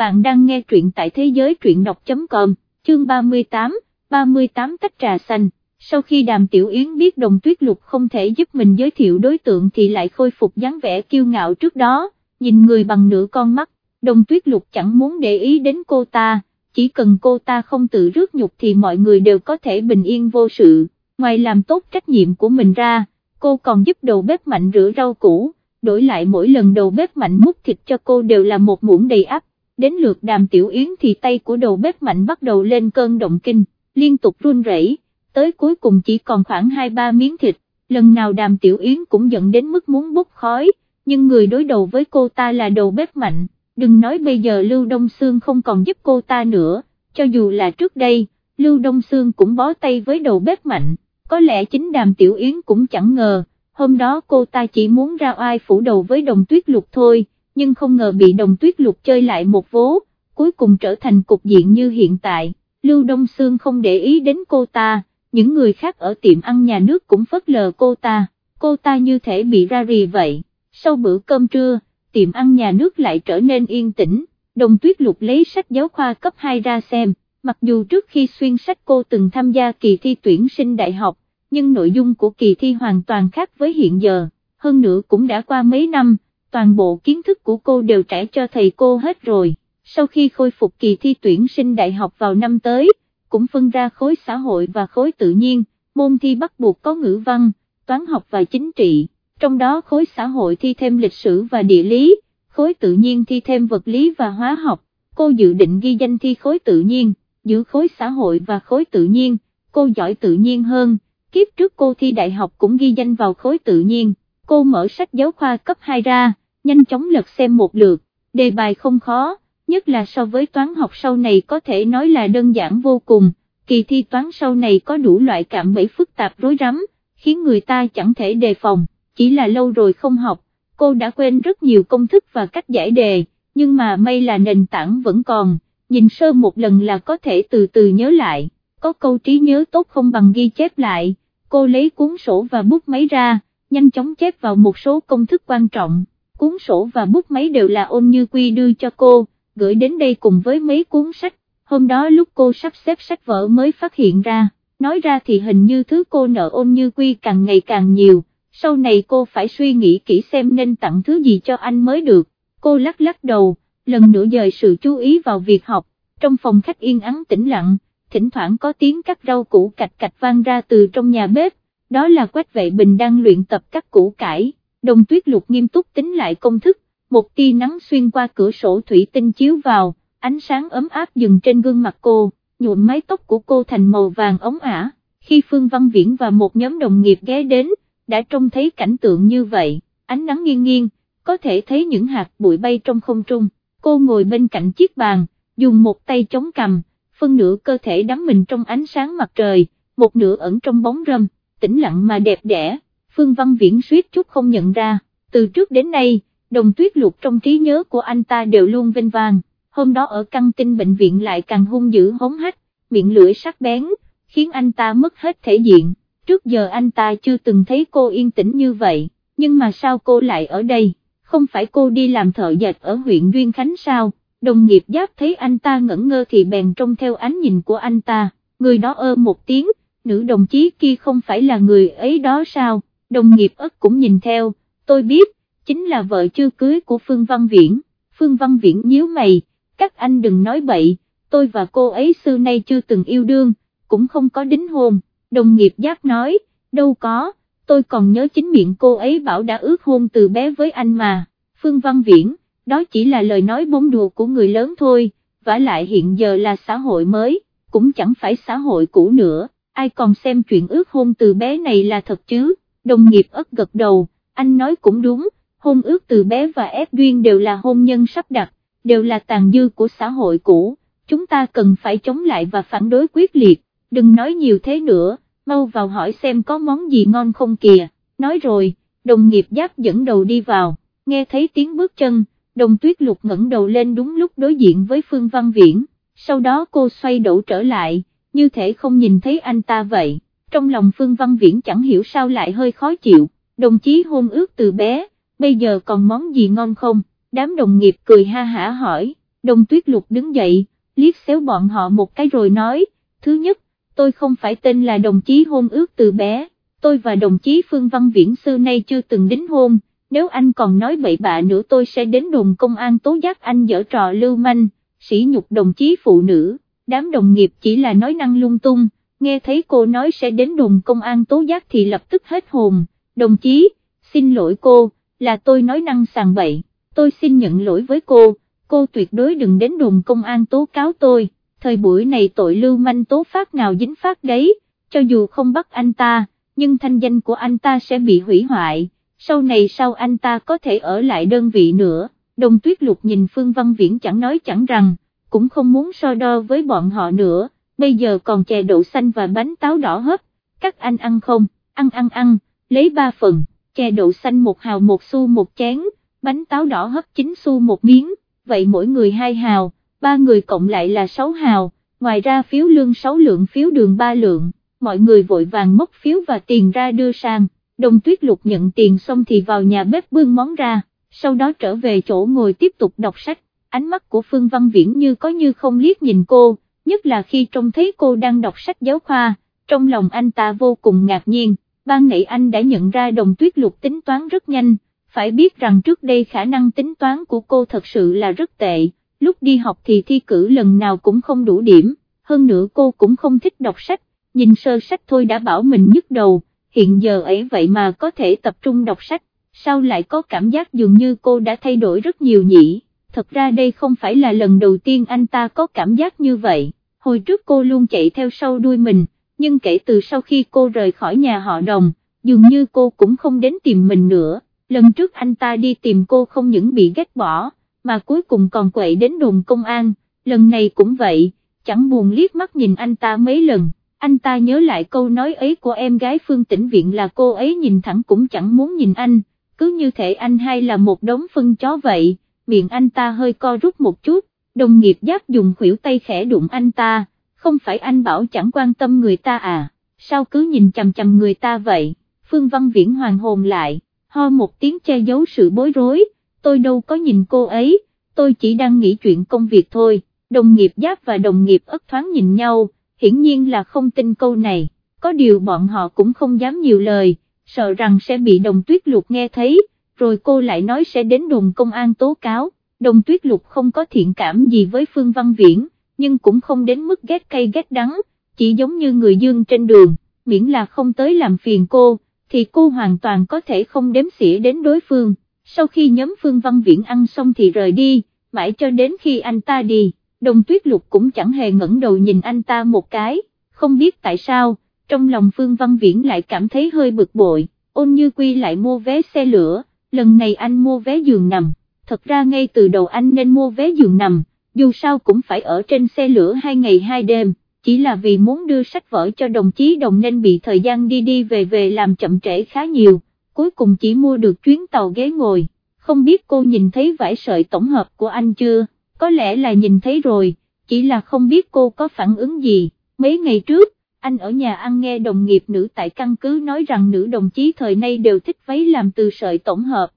bạn đang nghe truyện tại thế giới truyện đọc.com, chương 38, 38 tách trà xanh. Sau khi đàm tiểu yến biết đồng tuyết lục không thể giúp mình giới thiệu đối tượng thì lại khôi phục dáng vẻ kiêu ngạo trước đó, nhìn người bằng nửa con mắt, đồng tuyết lục chẳng muốn để ý đến cô ta, chỉ cần cô ta không tự rước nhục thì mọi người đều có thể bình yên vô sự, ngoài làm tốt trách nhiệm của mình ra, cô còn giúp đầu bếp mạnh rửa rau củ, đổi lại mỗi lần đầu bếp mạnh múc thịt cho cô đều là một muỗng đầy áp đến lượt đàm tiểu yến thì tay của đầu bếp mạnh bắt đầu lên cơn động kinh, liên tục run rẩy, tới cuối cùng chỉ còn khoảng 2-3 miếng thịt, lần nào đàm tiểu yến cũng giận đến mức muốn bốc khói, nhưng người đối đầu với cô ta là đầu bếp mạnh, đừng nói bây giờ Lưu Đông Sương không còn giúp cô ta nữa, cho dù là trước đây, Lưu Đông Sương cũng bó tay với đầu bếp mạnh, có lẽ chính đàm tiểu yến cũng chẳng ngờ, hôm đó cô ta chỉ muốn ra oai phủ đầu với đồng tuyết lục thôi, nhưng không ngờ bị đồng tuyết lục chơi lại một vố, cuối cùng trở thành cục diện như hiện tại, Lưu Đông Sương không để ý đến cô ta, những người khác ở tiệm ăn nhà nước cũng phớt lờ cô ta, cô ta như thể bị ra rì vậy, sau bữa cơm trưa, tiệm ăn nhà nước lại trở nên yên tĩnh, đồng tuyết lục lấy sách giáo khoa cấp 2 ra xem, mặc dù trước khi xuyên sách cô từng tham gia kỳ thi tuyển sinh đại học, nhưng nội dung của kỳ thi hoàn toàn khác với hiện giờ, hơn nữa cũng đã qua mấy năm, toàn bộ kiến thức của cô đều trải cho thầy cô hết rồi, sau khi khôi phục kỳ thi tuyển sinh đại học vào năm tới, cũng phân ra khối xã hội và khối tự nhiên, môn thi bắt buộc có ngữ văn, toán học và chính trị, trong đó khối xã hội thi thêm lịch sử và địa lý, khối tự nhiên thi thêm vật lý và hóa học, cô dự định ghi danh thi khối tự nhiên, giữ khối xã hội và khối tự nhiên, cô giỏi tự nhiên hơn kiếp trước cô thi đại học cũng ghi danh vào khối tự nhiên, cô mở sách giáo khoa cấp 2 ra, nhanh chóng lật xem một lượt, đề bài không khó, nhất là so với toán học sau này có thể nói là đơn giản vô cùng, kỳ thi toán sau này có đủ loại cảm bẫy phức tạp rối rắm, khiến người ta chẳng thể đề phòng, chỉ là lâu rồi không học, cô đã quên rất nhiều công thức và cách giải đề, nhưng mà may là nền tảng vẫn còn, nhìn sơ một lần là có thể từ từ nhớ lại, có câu trí nhớ tốt không bằng ghi chép lại, cô lấy cuốn sổ và bút máy ra, nhanh chóng chép vào một số công thức quan trọng, cuốn sổ và bút máy đều là ôn như quy đưa cho cô, gửi đến đây cùng với mấy cuốn sách, hôm đó lúc cô sắp xếp sách vở mới phát hiện ra, nói ra thì hình như thứ cô nợ ôn như quy càng ngày càng nhiều, sau này cô phải suy nghĩ kỹ xem nên tặng thứ gì cho anh mới được, cô lắc lắc đầu, lần nữa dời sự chú ý vào việc học, trong phòng khách yên ắng tĩnh lặng thỉnh thoảng có tiếng cắt rau củ cạch cạch vang ra từ trong nhà bếp, đó là Quách Vệ Bình đang luyện tập cắt củ cải, đồng tuyết lục nghiêm túc tính lại công thức, một tia nắng xuyên qua cửa sổ thủy tinh chiếu vào, ánh sáng ấm áp dừng trên gương mặt cô, nhuộm mái tóc của cô thành màu vàng ống ả, khi Phương Văn Viễn và một nhóm đồng nghiệp ghé đến, đã trông thấy cảnh tượng như vậy, ánh nắng nghiêng nghiêng, có thể thấy những hạt bụi bay trong không trung, cô ngồi bên cạnh chiếc bàn, dùng một tay chống cằm, phân nửa cơ thể đắm mình trong ánh sáng mặt trời, một nửa ẩn trong bóng râm, tĩnh lặng mà đẹp đẽ, Phương Văn Viễn suýt chút không nhận ra, từ trước đến nay, đồng tuyết lục trong trí nhớ của anh ta đều luôn vinh vang, hôm đó ở căng tin bệnh viện lại càng hung dữ hống hách, miệng lưỡi sắc bén, khiến anh ta mất hết thể diện, trước giờ anh ta chưa từng thấy cô yên tĩnh như vậy, nhưng mà sao cô lại ở đây, không phải cô đi làm thợ dệt ở huyện Duyên Khánh sao? đồng nghiệp giáp thấy anh ta ngẩn ngơ thì bèn trông theo ánh nhìn của anh ta, người đó ơ một tiếng, nữ đồng chí kia không phải là người ấy đó sao, đồng nghiệp ất cũng nhìn theo, tôi biết, chính là vợ chưa cưới của Phương Văn Viễn, Phương Văn Viễn nhíu mày, các anh đừng nói bậy, tôi và cô ấy xưa nay chưa từng yêu đương, cũng không có đính hôn, đồng nghiệp giác nói, đâu có, tôi còn nhớ chính miệng cô ấy bảo đã ước hôn từ bé với anh mà, Phương Văn Viễn, đó chỉ là lời nói bóng đùa của người lớn thôi, vả lại hiện giờ là xã hội mới, cũng chẳng phải xã hội cũ nữa, ai còn xem chuyện ước hôn từ bé này là thật chứ, đồng nghiệp ất gật đầu, anh nói cũng đúng, hôn ước từ bé và ép duyên đều là hôn nhân sắp đặt, đều là tàn dư của xã hội cũ, chúng ta cần phải chống lại và phản đối quyết liệt, đừng nói nhiều thế nữa, mau vào hỏi xem có món gì ngon không kìa, nói rồi, đồng nghiệp giáp dẫn đầu đi vào, nghe thấy tiếng bước chân, đồng tuyết lục ngẩng đầu lên đúng lúc đối diện với Phương Văn Viễn, sau đó cô xoay đổ trở lại, như thể không nhìn thấy anh ta vậy, trong lòng Phương Văn Viễn chẳng hiểu sao lại hơi khó chịu, đồng chí hôn ước từ bé, bây giờ còn món gì ngon không, đám đồng nghiệp cười ha hả hỏi, đồng tuyết lục đứng dậy, liếc xéo bọn họ một cái rồi nói, thứ nhất, tôi không phải tên là đồng chí hôn ước từ bé, tôi và đồng chí Phương Văn Viễn xưa nay chưa từng đính hôn, nếu anh còn nói bậy bạ nữa tôi sẽ đến đồn công an tố giác anh dở trò lưu manh, sỉ nhục đồng chí phụ nữ, đám đồng nghiệp chỉ là nói năng lung tung, nghe thấy cô nói sẽ đến đồn công an tố giác thì lập tức hết hồn, đồng chí, xin lỗi cô, là tôi nói năng sàng bậy, tôi xin nhận lỗi với cô, cô tuyệt đối đừng đến đồn công an tố cáo tôi, thời buổi này tội lưu manh tố phát nào dính phát đấy, cho dù không bắt anh ta, nhưng thanh danh của anh ta sẽ bị hủy hoại, sau này sao anh ta có thể ở lại đơn vị nữa, đồng tuyết lục nhìn Phương Văn Viễn chẳng nói chẳng rằng, cũng không muốn so đo với bọn họ nữa, bây giờ còn chè đậu xanh và bánh táo đỏ hấp, các anh ăn không, ăn ăn ăn, lấy ba phần, chè đậu xanh một hào một xu một chén, bánh táo đỏ hấp 9 xu một miếng, vậy mỗi người hai hào, ba người cộng lại là 6 hào, ngoài ra phiếu lương 6 lượng phiếu đường 3 lượng, mọi người vội vàng móc phiếu và tiền ra đưa sang, đồng tuyết lục nhận tiền xong thì vào nhà bếp bưng món ra, sau đó trở về chỗ ngồi tiếp tục đọc sách, ánh mắt của Phương Văn Viễn như có như không liếc nhìn cô, nhất là khi trông thấy cô đang đọc sách giáo khoa, trong lòng anh ta vô cùng ngạc nhiên, ban nãy anh đã nhận ra đồng tuyết lục tính toán rất nhanh, phải biết rằng trước đây khả năng tính toán của cô thật sự là rất tệ, lúc đi học thì thi cử lần nào cũng không đủ điểm, hơn nữa cô cũng không thích đọc sách, nhìn sơ sách thôi đã bảo mình nhức đầu, hiện giờ ấy vậy mà có thể tập trung đọc sách, sao lại có cảm giác dường như cô đã thay đổi rất nhiều nhỉ, thật ra đây không phải là lần đầu tiên anh ta có cảm giác như vậy, hồi trước cô luôn chạy theo sau đuôi mình, nhưng kể từ sau khi cô rời khỏi nhà họ đồng, dường như cô cũng không đến tìm mình nữa. Lần trước anh ta đi tìm cô không những bị ghét bỏ, mà cuối cùng còn quậy đến đồn công an, lần này cũng vậy, chẳng buồn liếc mắt nhìn anh ta mấy lần, anh ta nhớ lại câu nói ấy của em gái Phương Tĩnh Viện là cô ấy nhìn thẳng cũng chẳng muốn nhìn anh, cứ như thể anh hay là một đống phân chó vậy, miệng anh ta hơi co rút một chút, đồng nghiệp giáp dùng khuỷu tay khẽ đụng anh ta, không phải anh bảo chẳng quan tâm người ta à, sao cứ nhìn chằm chằm người ta vậy, Phương Văn Viễn hoàng hồn lại ho một tiếng che giấu sự bối rối, tôi đâu có nhìn cô ấy, tôi chỉ đang nghĩ chuyện công việc thôi, đồng nghiệp giáp và đồng nghiệp ất thoáng nhìn nhau, hiển nhiên là không tin câu này, có điều bọn họ cũng không dám nhiều lời, sợ rằng sẽ bị đồng tuyết lục nghe thấy, rồi cô lại nói sẽ đến đồn công an tố cáo, đồng tuyết lục không có thiện cảm gì với Phương Văn Viễn, nhưng cũng không đến mức ghét cay ghét đắng, chỉ giống như người dương trên đường, miễn là không tới làm phiền cô thì cô hoàn toàn có thể không đếm xỉa đến đối phương, sau khi nhóm Phương Văn Viễn ăn xong thì rời đi, mãi cho đến khi anh ta đi, đồng tuyết lục cũng chẳng hề ngẩng đầu nhìn anh ta một cái, không biết tại sao, trong lòng Phương Văn Viễn lại cảm thấy hơi bực bội, ôn như quy lại mua vé xe lửa, lần này anh mua vé giường nằm, thật ra ngay từ đầu anh nên mua vé giường nằm, dù sao cũng phải ở trên xe lửa hai ngày hai đêm chỉ là vì muốn đưa sách vở cho đồng chí đồng nên bị thời gian đi đi về về làm chậm trễ khá nhiều, cuối cùng chỉ mua được chuyến tàu ghế ngồi, không biết cô nhìn thấy vải sợi tổng hợp của anh chưa, có lẽ là nhìn thấy rồi, chỉ là không biết cô có phản ứng gì, mấy ngày trước, anh ở nhà ăn nghe đồng nghiệp nữ tại căn cứ nói rằng nữ đồng chí thời nay đều thích váy làm từ sợi tổng hợp,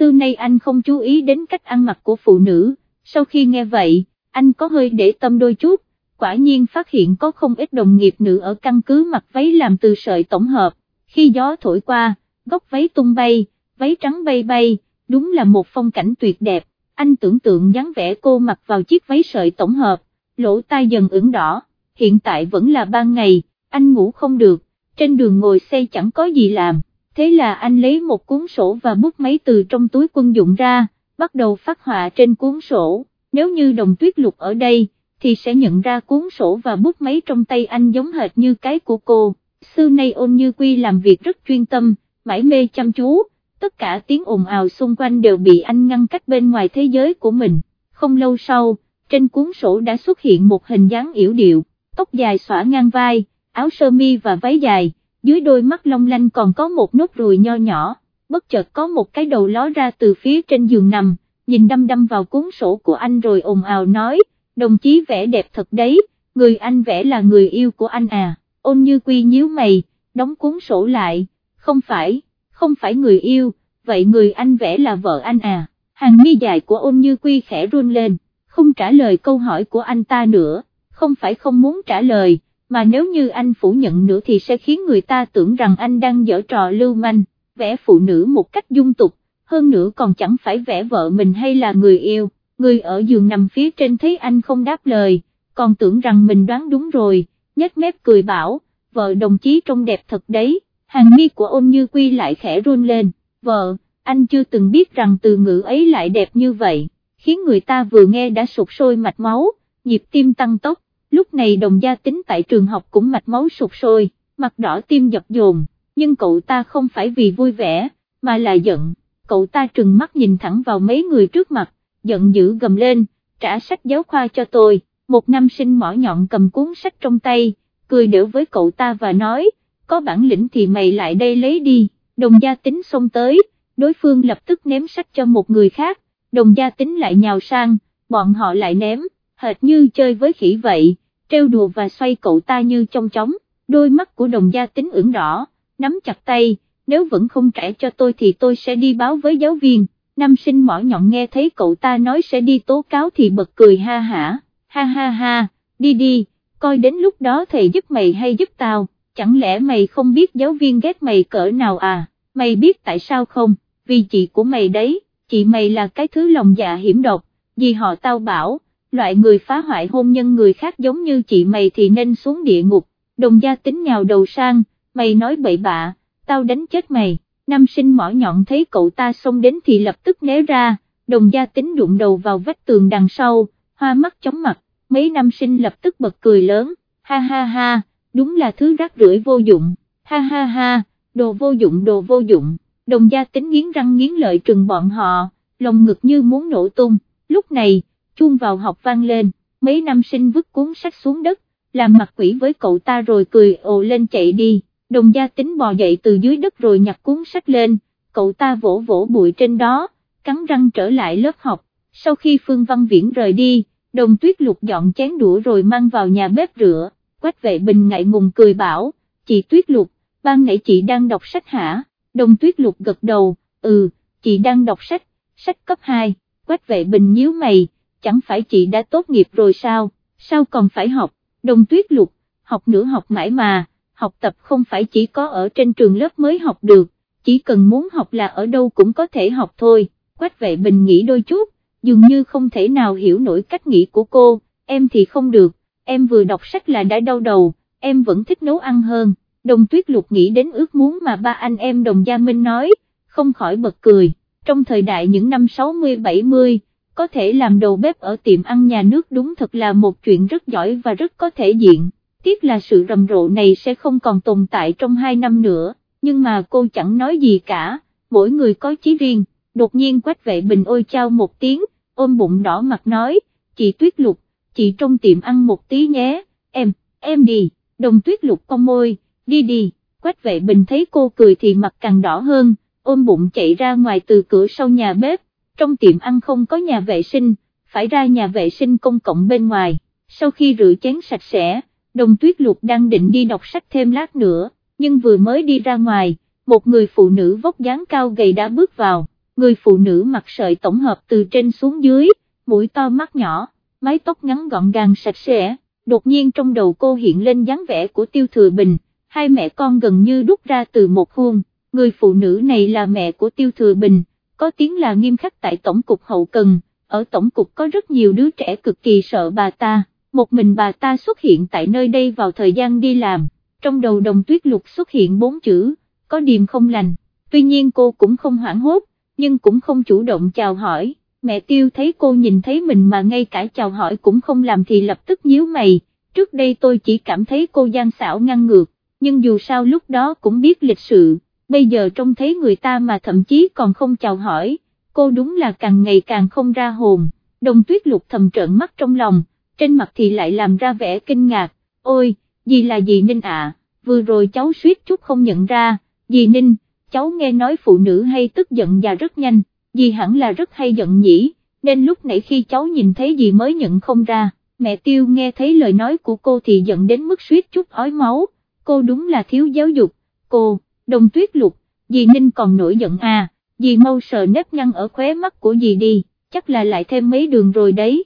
xưa nay anh không chú ý đến cách ăn mặc của phụ nữ, sau khi nghe vậy, anh có hơi để tâm đôi chút, quả nhiên phát hiện có không ít đồng nghiệp nữ ở căn cứ mặc váy làm từ sợi tổng hợp, khi gió thổi qua, góc váy tung bay, váy trắng bay bay, đúng là một phong cảnh tuyệt đẹp, anh tưởng tượng dáng vẻ cô mặc vào chiếc váy sợi tổng hợp, lỗ tai dần ửng đỏ, hiện tại vẫn là ban ngày, anh ngủ không được, trên đường ngồi xe chẳng có gì làm, thế là anh lấy một cuốn sổ và bút máy từ trong túi quân dụng ra, bắt đầu phát họa trên cuốn sổ, nếu như đồng tuyết lục ở đây, thì sẽ nhận ra cuốn sổ và bút máy trong tay anh giống hệt như cái của cô. Xưa nay ôn như quy làm việc rất chuyên tâm, mãi mê chăm chú, tất cả tiếng ồn ào xung quanh đều bị anh ngăn cách bên ngoài thế giới của mình. Không lâu sau, trên cuốn sổ đã xuất hiện một hình dáng yểu điệu, tóc dài xõa ngang vai, áo sơ mi và váy dài, dưới đôi mắt long lanh còn có một nốt ruồi nho nhỏ, bất chợt có một cái đầu ló ra từ phía trên giường nằm, nhìn đăm đăm vào cuốn sổ của anh rồi ồn ào nói, đồng chí vẽ đẹp thật đấy, người anh vẽ là người yêu của anh à, ôn như quy nhíu mày, đóng cuốn sổ lại, không phải, không phải người yêu, vậy người anh vẽ là vợ anh à, hàng mi dài của ôn như quy khẽ run lên, không trả lời câu hỏi của anh ta nữa, không phải không muốn trả lời, mà nếu như anh phủ nhận nữa thì sẽ khiến người ta tưởng rằng anh đang dở trò lưu manh, vẽ phụ nữ một cách dung tục, hơn nữa còn chẳng phải vẽ vợ mình hay là người yêu, người ở giường nằm phía trên thấy anh không đáp lời, còn tưởng rằng mình đoán đúng rồi, nhếch mép cười bảo, vợ đồng chí trông đẹp thật đấy, hàng mi của ôn như quy lại khẽ run lên, vợ, anh chưa từng biết rằng từ ngữ ấy lại đẹp như vậy, khiến người ta vừa nghe đã sụt sôi mạch máu, nhịp tim tăng tốc, lúc này đồng gia tính tại trường học cũng mạch máu sụt sôi, mặt đỏ tim dập dồn, nhưng cậu ta không phải vì vui vẻ, mà là giận, cậu ta trừng mắt nhìn thẳng vào mấy người trước mặt, giận dữ gầm lên, trả sách giáo khoa cho tôi, một nam sinh mỏ nhọn cầm cuốn sách trong tay, cười đỡ với cậu ta và nói, có bản lĩnh thì mày lại đây lấy đi, đồng gia tính xông tới, đối phương lập tức ném sách cho một người khác, đồng gia tính lại nhào sang, bọn họ lại ném, hệt như chơi với khỉ vậy, trêu đùa và xoay cậu ta như trong chóng, đôi mắt của đồng gia tính ửng đỏ, nắm chặt tay, nếu vẫn không trả cho tôi thì tôi sẽ đi báo với giáo viên, nam sinh mỏ nhọn nghe thấy cậu ta nói sẽ đi tố cáo thì bật cười ha hả, ha ha ha, đi đi, coi đến lúc đó thầy giúp mày hay giúp tao, chẳng lẽ mày không biết giáo viên ghét mày cỡ nào à, mày biết tại sao không, vì chị của mày đấy, chị mày là cái thứ lòng dạ hiểm độc, vì họ tao bảo, loại người phá hoại hôn nhân người khác giống như chị mày thì nên xuống địa ngục, đồng gia tính nhào đầu sang, mày nói bậy bạ, tao đánh chết mày, nam sinh mỏ nhọn thấy cậu ta xông đến thì lập tức né ra, đồng gia tính đụng đầu vào vách tường đằng sau, hoa mắt chóng mặt, mấy nam sinh lập tức bật cười lớn, ha ha ha, đúng là thứ rác rưởi vô dụng, ha ha ha, đồ vô dụng đồ vô dụng, đồng gia tính nghiến răng nghiến lợi trừng bọn họ, lòng ngực như muốn nổ tung, lúc này, chuông vào học vang lên, mấy nam sinh vứt cuốn sách xuống đất, làm mặt quỷ với cậu ta rồi cười ồ lên chạy đi, đồng gia tính bò dậy từ dưới đất rồi nhặt cuốn sách lên, cậu ta vỗ vỗ bụi trên đó, cắn răng trở lại lớp học, sau khi Phương Văn Viễn rời đi, đồng tuyết lục dọn chén đũa rồi mang vào nhà bếp rửa, quách vệ bình ngại ngùng cười bảo, chị tuyết lục, ban nãy chị đang đọc sách hả, đồng tuyết lục gật đầu, ừ, chị đang đọc sách, sách cấp 2, quách vệ bình nhíu mày, chẳng phải chị đã tốt nghiệp rồi sao, sao còn phải học, đồng tuyết lục, học nữa học mãi mà, học tập không phải chỉ có ở trên trường lớp mới học được, chỉ cần muốn học là ở đâu cũng có thể học thôi, quách vệ bình nghĩ đôi chút, dường như không thể nào hiểu nổi cách nghĩ của cô, em thì không được, em vừa đọc sách là đã đau đầu, em vẫn thích nấu ăn hơn, đồng tuyết lục nghĩ đến ước muốn mà ba anh em đồng gia minh nói, không khỏi bật cười, trong thời đại những năm 60-70, có thể làm đầu bếp ở tiệm ăn nhà nước đúng thật là một chuyện rất giỏi và rất có thể diện, tiếc là sự rầm rộ này sẽ không còn tồn tại trong hai năm nữa, nhưng mà cô chẳng nói gì cả, mỗi người có chí riêng, đột nhiên quách vệ bình ôi trao một tiếng, ôm bụng đỏ mặt nói, chị Tuyết Lục, chị trong tiệm ăn một tí nhé, em, em đi, đồng Tuyết Lục con môi, đi đi, quách vệ bình thấy cô cười thì mặt càng đỏ hơn, ôm bụng chạy ra ngoài từ cửa sau nhà bếp, trong tiệm ăn không có nhà vệ sinh, phải ra nhà vệ sinh công cộng bên ngoài, sau khi rửa chén sạch sẽ, đồng tuyết lục đang định đi đọc sách thêm lát nữa, nhưng vừa mới đi ra ngoài, một người phụ nữ vóc dáng cao gầy đã bước vào, người phụ nữ mặc sợi tổng hợp từ trên xuống dưới, mũi to mắt nhỏ, mái tóc ngắn gọn gàng sạch sẽ, đột nhiên trong đầu cô hiện lên dáng vẻ của Tiêu Thừa Bình, hai mẹ con gần như đúc ra từ một khuôn, người phụ nữ này là mẹ của Tiêu Thừa Bình, có tiếng là nghiêm khắc tại Tổng cục Hậu Cần, ở Tổng cục có rất nhiều đứa trẻ cực kỳ sợ bà ta, một mình bà ta xuất hiện tại nơi đây vào thời gian đi làm, trong đầu đồng tuyết lục xuất hiện bốn chữ, có điềm không lành, tuy nhiên cô cũng không hoảng hốt, nhưng cũng không chủ động chào hỏi, mẹ tiêu thấy cô nhìn thấy mình mà ngay cả chào hỏi cũng không làm thì lập tức nhíu mày, trước đây tôi chỉ cảm thấy cô gian xảo ngăn ngược, nhưng dù sao lúc đó cũng biết lịch sự bây giờ trông thấy người ta mà thậm chí còn không chào hỏi, cô đúng là càng ngày càng không ra hồn, đồng tuyết lục thầm trợn mắt trong lòng, trên mặt thì lại làm ra vẻ kinh ngạc, ôi, gì là gì Ninh ạ, vừa rồi cháu suýt chút không nhận ra, dì Ninh, cháu nghe nói phụ nữ hay tức giận và rất nhanh, dì hẳn là rất hay giận nhỉ, nên lúc nãy khi cháu nhìn thấy dì mới nhận không ra, mẹ tiêu nghe thấy lời nói của cô thì giận đến mức suýt chút ói máu, cô đúng là thiếu giáo dục, cô đồng tuyết lục, dì Ninh còn nổi giận à, dì mau sờ nếp nhăn ở khóe mắt của dì đi, chắc là lại thêm mấy đường rồi đấy.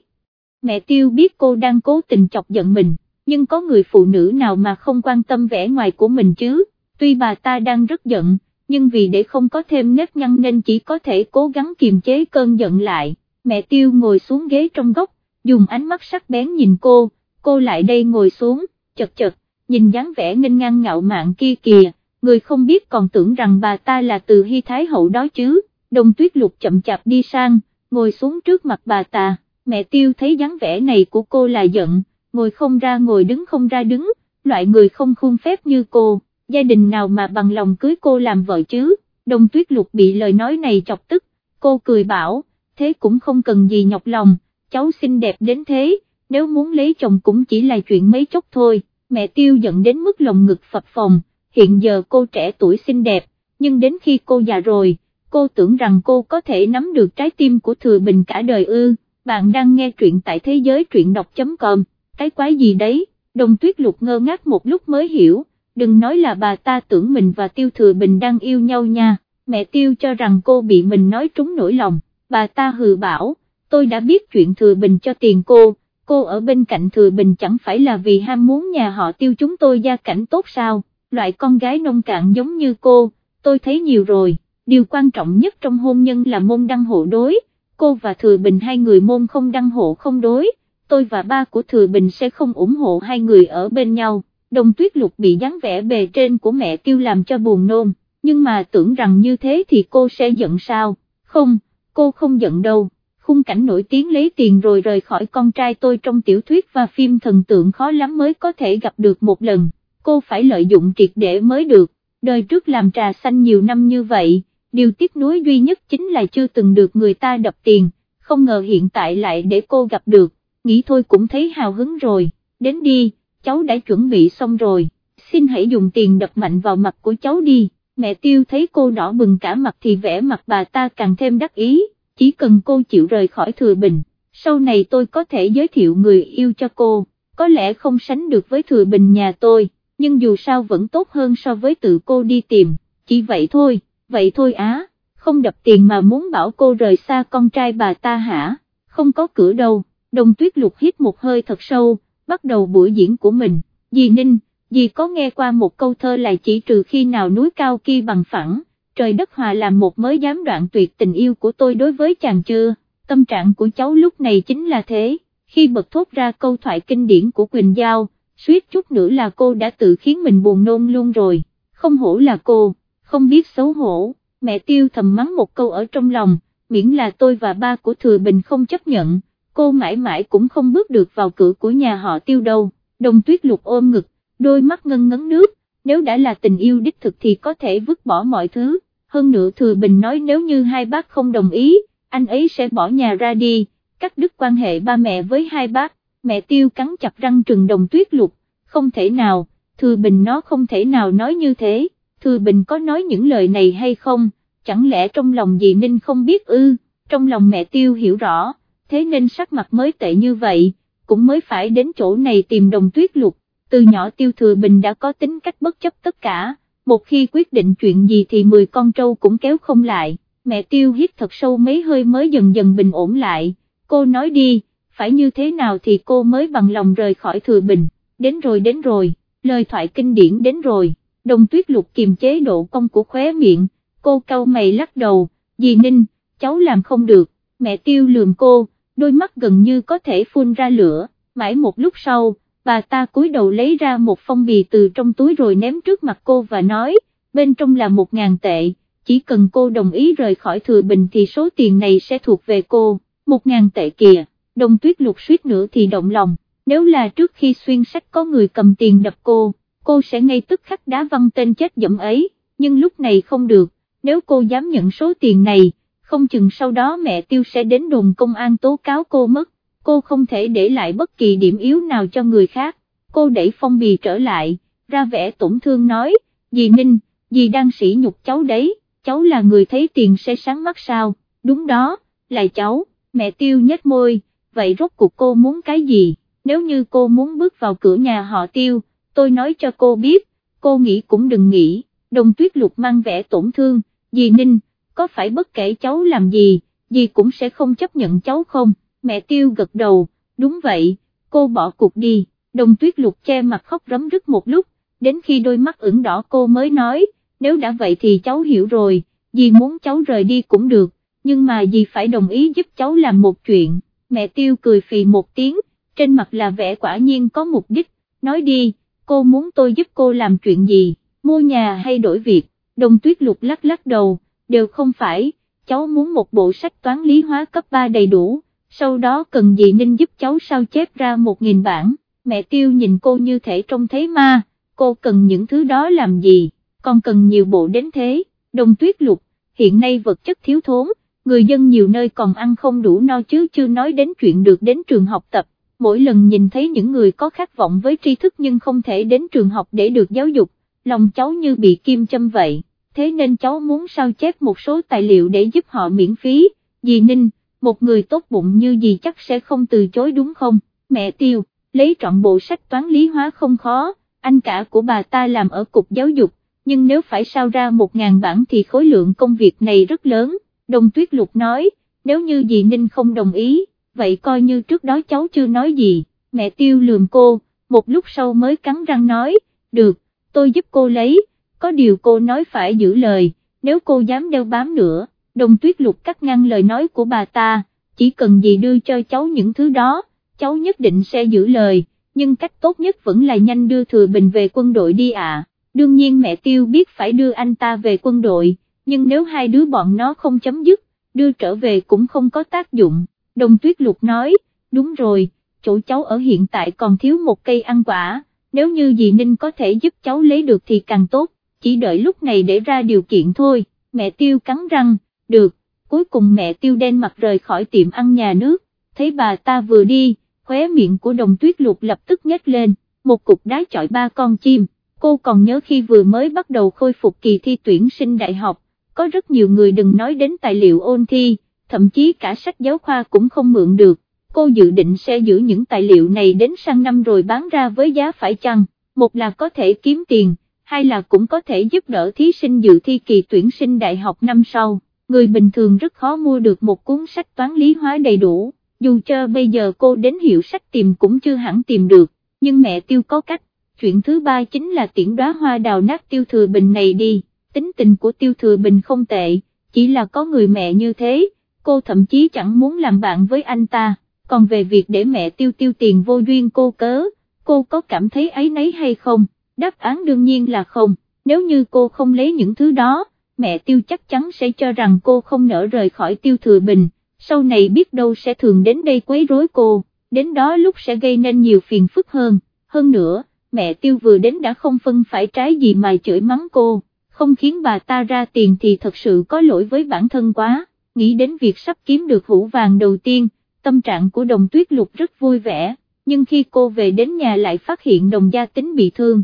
mẹ tiêu biết cô đang cố tình chọc giận mình, nhưng có người phụ nữ nào mà không quan tâm vẻ ngoài của mình chứ, tuy bà ta đang rất giận, nhưng vì để không có thêm nếp nhăn nên chỉ có thể cố gắng kiềm chế cơn giận lại, mẹ tiêu ngồi xuống ghế trong góc, dùng ánh mắt sắc bén nhìn cô, cô lại đây ngồi xuống, chật chật, nhìn dáng vẻ nghênh ngang ngạo mạn kia kìa, người không biết còn tưởng rằng bà ta là từ hy thái hậu đó chứ, đồng tuyết lục chậm chạp đi sang, ngồi xuống trước mặt bà ta, mẹ tiêu thấy dáng vẻ này của cô là giận, ngồi không ra ngồi đứng không ra đứng, loại người không khuôn phép như cô, gia đình nào mà bằng lòng cưới cô làm vợ chứ, đồng tuyết lục bị lời nói này chọc tức, cô cười bảo, thế cũng không cần gì nhọc lòng, cháu xinh đẹp đến thế, nếu muốn lấy chồng cũng chỉ là chuyện mấy chốc thôi, mẹ tiêu giận đến mức lòng ngực phập phồng, hiện giờ cô trẻ tuổi xinh đẹp, nhưng đến khi cô già rồi, cô tưởng rằng cô có thể nắm được trái tim của Thừa Bình cả đời ư, bạn đang nghe truyện tại thế giới truyện đọc.com, cái quái gì đấy, đồng tuyết lục ngơ ngác một lúc mới hiểu, đừng nói là bà ta tưởng mình và Tiêu Thừa Bình đang yêu nhau nha, mẹ Tiêu cho rằng cô bị mình nói trúng nỗi lòng, bà ta hừ bảo, tôi đã biết chuyện Thừa Bình cho tiền cô, cô ở bên cạnh Thừa Bình chẳng phải là vì ham muốn nhà họ Tiêu chúng tôi gia cảnh tốt sao, loại con gái nông cạn giống như cô, tôi thấy nhiều rồi. Điều quan trọng nhất trong hôn nhân là môn đăng hộ đối, cô và Thừa Bình hai người môn không đăng hộ không đối, tôi và ba của Thừa Bình sẽ không ủng hộ hai người ở bên nhau, đồng tuyết lục bị dáng vẻ bề trên của mẹ tiêu làm cho buồn nôn, nhưng mà tưởng rằng như thế thì cô sẽ giận sao, không, cô không giận đâu. Khung cảnh nổi tiếng lấy tiền rồi rời khỏi con trai tôi trong tiểu thuyết và phim thần tượng khó lắm mới có thể gặp được một lần, cô phải lợi dụng triệt để mới được, đời trước làm trà xanh nhiều năm như vậy, điều tiếc nuối duy nhất chính là chưa từng được người ta đập tiền, không ngờ hiện tại lại để cô gặp được, nghĩ thôi cũng thấy hào hứng rồi, đến đi, cháu đã chuẩn bị xong rồi, xin hãy dùng tiền đập mạnh vào mặt của cháu đi, mẹ tiêu thấy cô đỏ bừng cả mặt thì vẽ mặt bà ta càng thêm đắc ý, chỉ cần cô chịu rời khỏi thừa bình, sau này tôi có thể giới thiệu người yêu cho cô, có lẽ không sánh được với thừa bình nhà tôi, nhưng dù sao vẫn tốt hơn so với tự cô đi tìm, chỉ vậy thôi vậy thôi á, không đập tiền mà muốn bảo cô rời xa con trai bà ta hả, không có cửa đâu, đồng tuyết lục hít một hơi thật sâu, bắt đầu buổi diễn của mình, dì Ninh, dì có nghe qua một câu thơ là chỉ trừ khi nào núi cao kia bằng phẳng, trời đất hòa làm một mới dám đoạn tuyệt tình yêu của tôi đối với chàng chưa, tâm trạng của cháu lúc này chính là thế, khi bật thốt ra câu thoại kinh điển của Quỳnh Giao, suýt chút nữa là cô đã tự khiến mình buồn nôn luôn rồi, không hổ là cô không biết xấu hổ, mẹ tiêu thầm mắng một câu ở trong lòng, miễn là tôi và ba của Thừa Bình không chấp nhận, cô mãi mãi cũng không bước được vào cửa của nhà họ tiêu đâu, đồng tuyết lục ôm ngực, đôi mắt ngân ngấn nước, nếu đã là tình yêu đích thực thì có thể vứt bỏ mọi thứ, hơn nữa Thừa Bình nói nếu như hai bác không đồng ý, anh ấy sẽ bỏ nhà ra đi, cắt đứt quan hệ ba mẹ với hai bác, mẹ tiêu cắn chặt răng trừng đồng tuyết lục, không thể nào, Thừa Bình nó không thể nào nói như thế. Thư Bình có nói những lời này hay không, chẳng lẽ trong lòng dì Ninh không biết ư, trong lòng mẹ Tiêu hiểu rõ, thế nên sắc mặt mới tệ như vậy, cũng mới phải đến chỗ này tìm đồng tuyết lục, từ nhỏ Tiêu Thừa Bình đã có tính cách bất chấp tất cả, một khi quyết định chuyện gì thì 10 con trâu cũng kéo không lại, mẹ Tiêu hít thật sâu mấy hơi mới dần dần bình ổn lại, cô nói đi, phải như thế nào thì cô mới bằng lòng rời khỏi Thừa Bình, đến rồi đến rồi, lời thoại kinh điển đến rồi đồng tuyết lục kiềm chế độ cong của khóe miệng, cô cau mày lắc đầu, dì Ninh, cháu làm không được, mẹ tiêu lườm cô, đôi mắt gần như có thể phun ra lửa, mãi một lúc sau, bà ta cúi đầu lấy ra một phong bì từ trong túi rồi ném trước mặt cô và nói, bên trong là một ngàn tệ, chỉ cần cô đồng ý rời khỏi thừa bình thì số tiền này sẽ thuộc về cô, một ngàn tệ kìa, đồng tuyết lục suýt nữa thì động lòng, nếu là trước khi xuyên sách có người cầm tiền đập cô cô sẽ ngay tức khắc đá văng tên chết dẫm ấy, nhưng lúc này không được, nếu cô dám nhận số tiền này, không chừng sau đó mẹ tiêu sẽ đến đồn công an tố cáo cô mất, cô không thể để lại bất kỳ điểm yếu nào cho người khác, cô đẩy phong bì trở lại, ra vẻ tổn thương nói, dì Ninh, dì đang sỉ nhục cháu đấy, cháu là người thấy tiền sẽ sáng mắt sao, đúng đó, là cháu, mẹ tiêu nhếch môi, vậy rốt cuộc cô muốn cái gì, nếu như cô muốn bước vào cửa nhà họ tiêu, tôi nói cho cô biết, cô nghĩ cũng đừng nghĩ, đồng tuyết lục mang vẻ tổn thương, dì Ninh, có phải bất kể cháu làm gì, dì cũng sẽ không chấp nhận cháu không, mẹ tiêu gật đầu, đúng vậy, cô bỏ cuộc đi, đồng tuyết lục che mặt khóc rấm rứt một lúc, đến khi đôi mắt ửng đỏ cô mới nói, nếu đã vậy thì cháu hiểu rồi, dì muốn cháu rời đi cũng được, nhưng mà dì phải đồng ý giúp cháu làm một chuyện, mẹ tiêu cười phì một tiếng, trên mặt là vẻ quả nhiên có mục đích, nói đi, cô muốn tôi giúp cô làm chuyện gì, mua nhà hay đổi việc, đồng tuyết lục lắc lắc đầu, đều không phải, cháu muốn một bộ sách toán lý hóa cấp 3 đầy đủ, sau đó cần gì nên giúp cháu sao chép ra 1.000 bản, mẹ tiêu nhìn cô như thể trông thấy ma, cô cần những thứ đó làm gì, còn cần nhiều bộ đến thế, đồng tuyết lục, hiện nay vật chất thiếu thốn, người dân nhiều nơi còn ăn không đủ no chứ chưa nói đến chuyện được đến trường học tập, mỗi lần nhìn thấy những người có khát vọng với tri thức nhưng không thể đến trường học để được giáo dục, lòng cháu như bị kim châm vậy, thế nên cháu muốn sao chép một số tài liệu để giúp họ miễn phí, dì Ninh, một người tốt bụng như dì chắc sẽ không từ chối đúng không, mẹ tiêu, lấy trọn bộ sách toán lý hóa không khó, anh cả của bà ta làm ở cục giáo dục, nhưng nếu phải sao ra một ngàn bản thì khối lượng công việc này rất lớn, đồng tuyết lục nói, nếu như dì Ninh không đồng ý, vậy coi như trước đó cháu chưa nói gì, mẹ tiêu lườm cô, một lúc sau mới cắn răng nói, được, tôi giúp cô lấy, có điều cô nói phải giữ lời, nếu cô dám đeo bám nữa, đồng tuyết lục cắt ngăn lời nói của bà ta, chỉ cần gì đưa cho cháu những thứ đó, cháu nhất định sẽ giữ lời, nhưng cách tốt nhất vẫn là nhanh đưa thừa bình về quân đội đi ạ, đương nhiên mẹ tiêu biết phải đưa anh ta về quân đội, nhưng nếu hai đứa bọn nó không chấm dứt, đưa trở về cũng không có tác dụng, đồng tuyết lục nói, đúng rồi, chỗ cháu ở hiện tại còn thiếu một cây ăn quả, nếu như dì Ninh có thể giúp cháu lấy được thì càng tốt, chỉ đợi lúc này để ra điều kiện thôi, mẹ tiêu cắn răng, được, cuối cùng mẹ tiêu đen mặt rời khỏi tiệm ăn nhà nước, thấy bà ta vừa đi, khóe miệng của đồng tuyết lục lập tức nhếch lên, một cục đá chọi ba con chim, cô còn nhớ khi vừa mới bắt đầu khôi phục kỳ thi tuyển sinh đại học, có rất nhiều người đừng nói đến tài liệu ôn thi, thậm chí cả sách giáo khoa cũng không mượn được, cô dự định sẽ giữ những tài liệu này đến sang năm rồi bán ra với giá phải chăng, một là có thể kiếm tiền, hai là cũng có thể giúp đỡ thí sinh dự thi kỳ tuyển sinh đại học năm sau, người bình thường rất khó mua được một cuốn sách toán lý hóa đầy đủ, dù cho bây giờ cô đến hiệu sách tìm cũng chưa hẳn tìm được, nhưng mẹ tiêu có cách, chuyện thứ ba chính là tiễn đóa hoa đào nát tiêu thừa bình này đi, tính tình của tiêu thừa bình không tệ, chỉ là có người mẹ như thế, cô thậm chí chẳng muốn làm bạn với anh ta, còn về việc để mẹ tiêu tiêu tiền vô duyên cô cớ, cô có cảm thấy ấy nấy hay không? đáp án đương nhiên là không, nếu như cô không lấy những thứ đó, mẹ tiêu chắc chắn sẽ cho rằng cô không nỡ rời khỏi tiêu thừa bình, sau này biết đâu sẽ thường đến đây quấy rối cô, đến đó lúc sẽ gây nên nhiều phiền phức hơn, hơn nữa, mẹ tiêu vừa đến đã không phân phải trái gì mà chửi mắng cô, không khiến bà ta ra tiền thì thật sự có lỗi với bản thân quá, nghĩ đến việc sắp kiếm được hũ vàng đầu tiên, tâm trạng của đồng tuyết lục rất vui vẻ, nhưng khi cô về đến nhà lại phát hiện đồng gia tính bị thương.